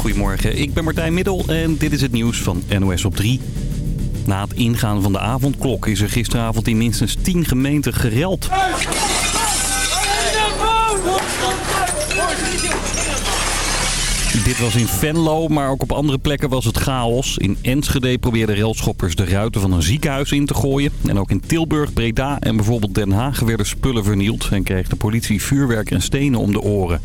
Goedemorgen, ik ben Martijn Middel en dit is het nieuws van NOS op 3. Na het ingaan van de avondklok is er gisteravond in minstens 10 gemeenten gereld. Dit was in Venlo, maar ook op andere plekken was het chaos. In Enschede probeerden railschoppers de ruiten van een ziekenhuis in te gooien. En ook in Tilburg, Breda en bijvoorbeeld Den Haag werden spullen vernield... en kreeg de politie vuurwerk en stenen om de oren.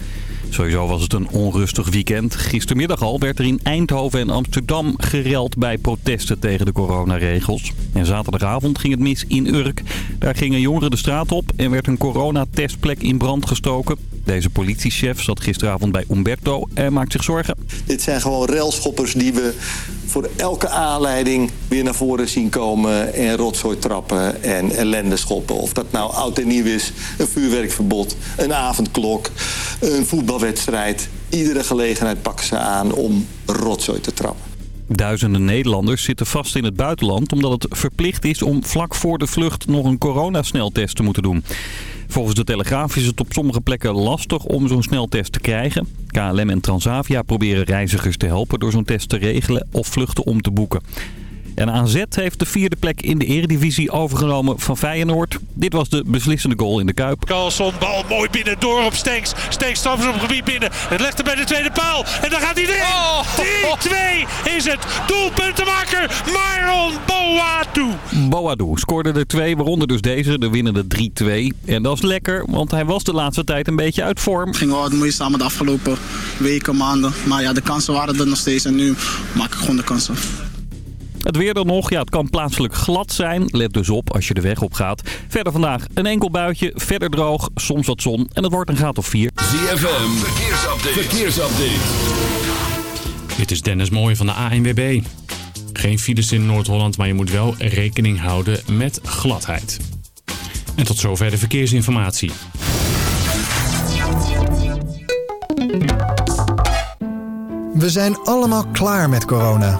Sowieso was het een onrustig weekend. Gistermiddag al werd er in Eindhoven en Amsterdam gereld bij protesten tegen de coronaregels. En zaterdagavond ging het mis in Urk. Daar gingen jongeren de straat op en werd een coronatestplek in brand gestoken. Deze politiechef zat gisteravond bij Umberto en maakt zich zorgen. Dit zijn gewoon railschoppers die we voor elke aanleiding weer naar voren zien komen... en rotzooi trappen en ellende schoppen. Of dat nou oud en nieuw is, een vuurwerkverbod, een avondklok, een voetbalwedstrijd. Iedere gelegenheid pakken ze aan om rotzooi te trappen. Duizenden Nederlanders zitten vast in het buitenland omdat het verplicht is om vlak voor de vlucht nog een coronasneltest te moeten doen. Volgens de Telegraaf is het op sommige plekken lastig om zo'n sneltest te krijgen. KLM en Transavia proberen reizigers te helpen door zo'n test te regelen of vluchten om te boeken. En AZ heeft de vierde plek in de eredivisie overgenomen van Feyenoord. Dit was de beslissende goal in de Kuip. Carlson, bal mooi binnen, door op Stenks. Stenks stapt op het gebied binnen. Het legt er bij de tweede paal. En dan gaat hij erin. 3-2 is het. Doelpuntenmaker Maron Boadu. Boadu scoorde er twee, waaronder dus deze, de winnende 3-2. En dat is lekker, want hij was de laatste tijd een beetje uit vorm. Het ging wel wat moeizaam de afgelopen weken, maanden. Maar ja, de kansen waren er nog steeds en nu maak ik gewoon de kansen. Het weer dan nog. Ja, het kan plaatselijk glad zijn. Let dus op als je de weg op gaat. Verder vandaag een enkel buitje. Verder droog. Soms wat zon. En het wordt een graad of 4. ZFM. Verkeersupdate. Verkeersupdate. Dit is Dennis Mooij van de ANWB. Geen files in Noord-Holland, maar je moet wel rekening houden met gladheid. En tot zover de verkeersinformatie. We zijn allemaal klaar met corona.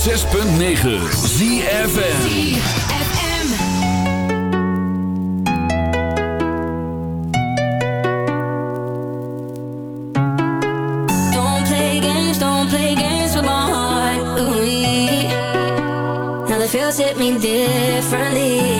6.9 Z F M. Don't play games, don't play games with my heart oo me Now the feels it mean differently.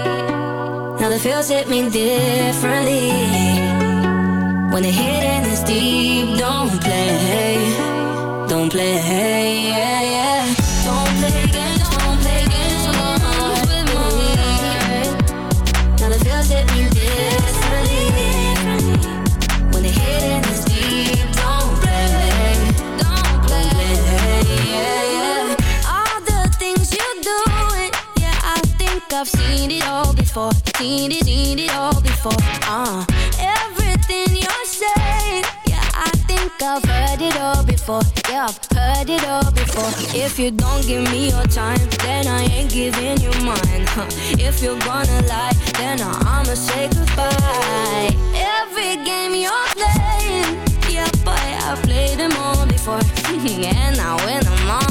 feels hit me differently. When the hitting is deep, don't Seen it, seen it all before. Uh, everything you're saying, yeah, I think I've heard it all before. Yeah, I've heard it all before. If you don't give me your time, then I ain't giving you mine. Huh. If you're gonna lie, then I'ma say goodbye. Every game you're playing, yeah, boy, I've played them all before, and I win them all.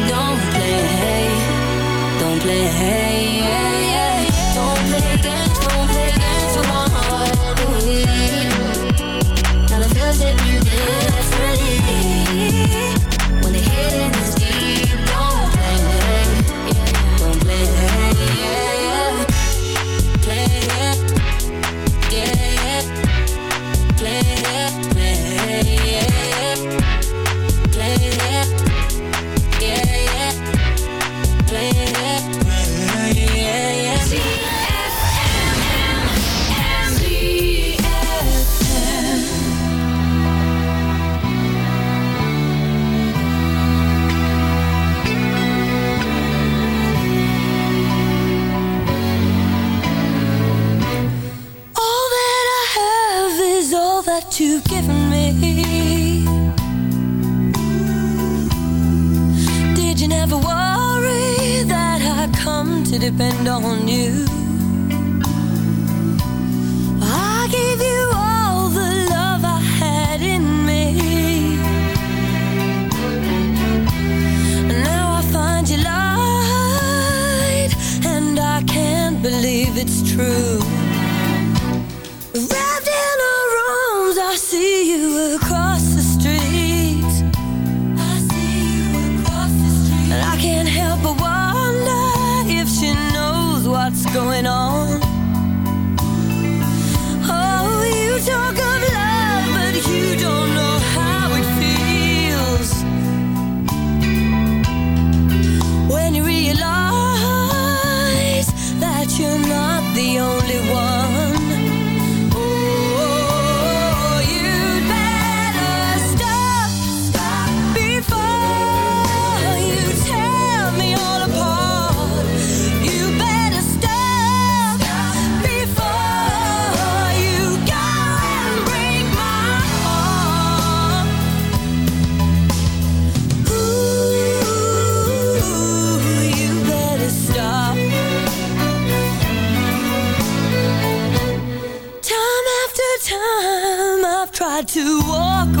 hey Yeah, yeah. To walk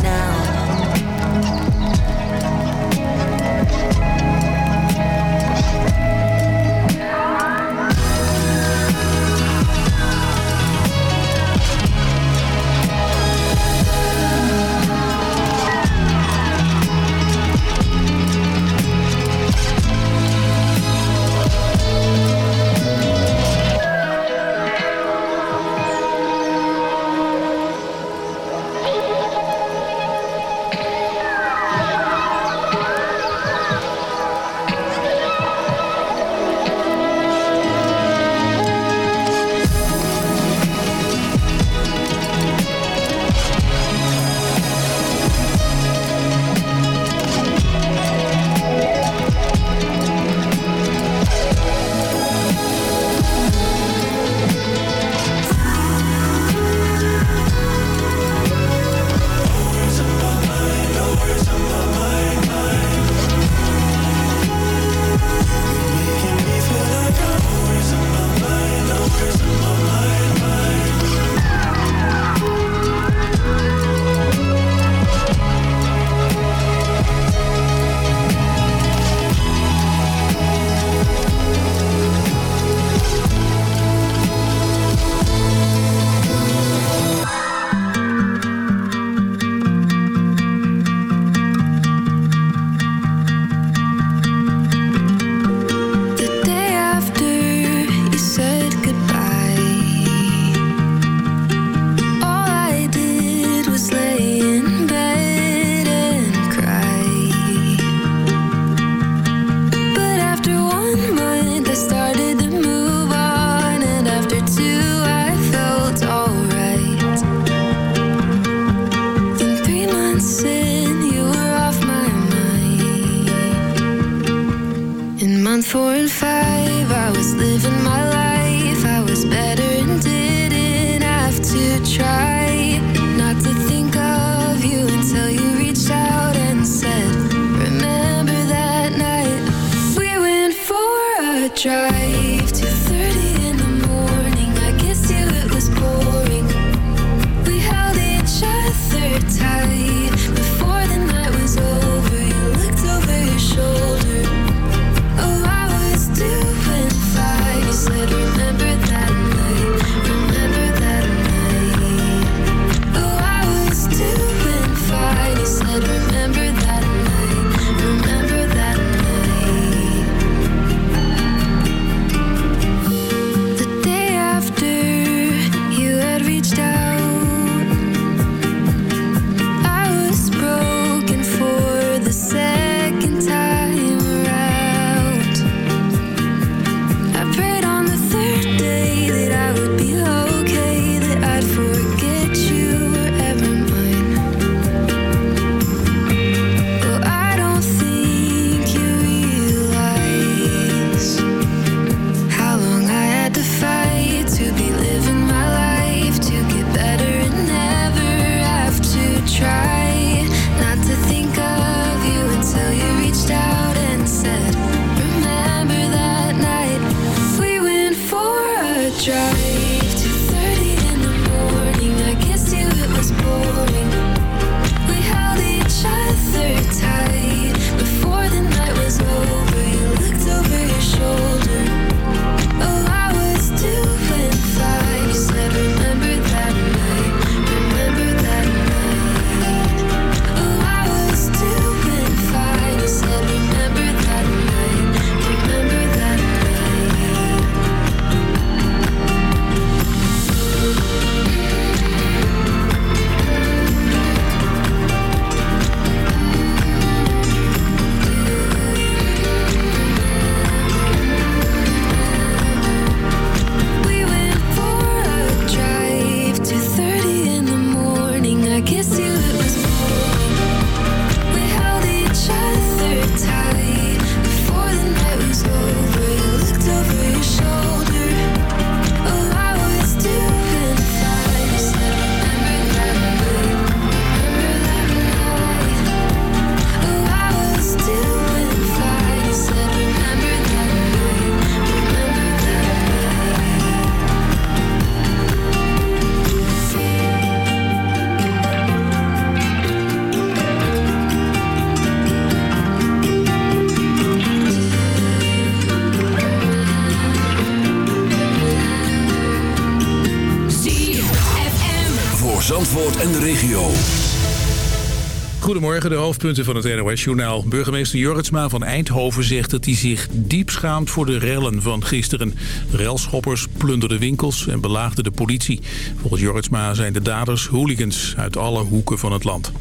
Goedemorgen, de hoofdpunten van het NOS-journaal. Burgemeester Jorritsma van Eindhoven zegt dat hij zich diep schaamt voor de rellen van gisteren. Relschoppers plunderden winkels en belaagden de politie. Volgens Jorritsma zijn de daders hooligans uit alle hoeken van het land.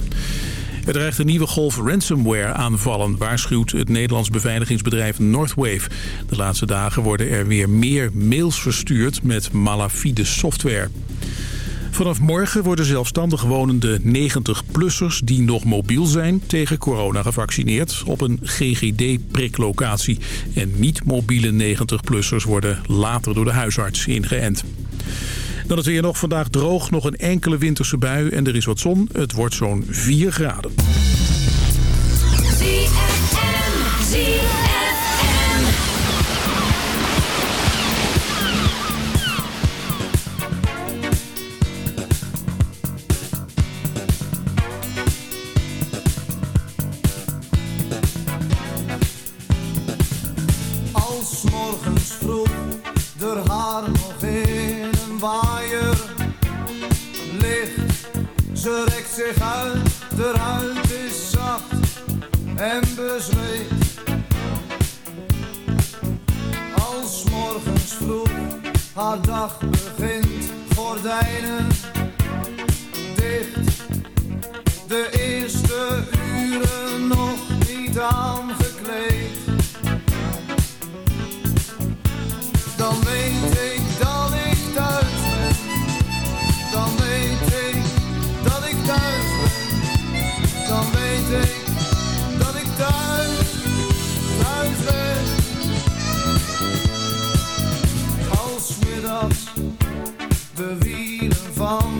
Er dreigt een nieuwe golf ransomware aanvallen, waarschuwt het Nederlands beveiligingsbedrijf Northwave. De laatste dagen worden er weer meer mails verstuurd met malafide software. Vanaf morgen worden zelfstandig wonende 90-plussers die nog mobiel zijn tegen corona gevaccineerd op een GGD-priklocatie. En niet-mobiele 90-plussers worden later door de huisarts ingeënt. Dan het weer nog vandaag droog, nog een enkele winterse bui en er is wat zon. Het wordt zo'n 4 graden. Haar dag begint, gordijnen dicht. De eerste uren nog niet aangekleed. Wielen van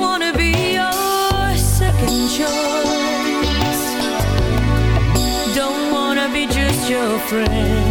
your friend.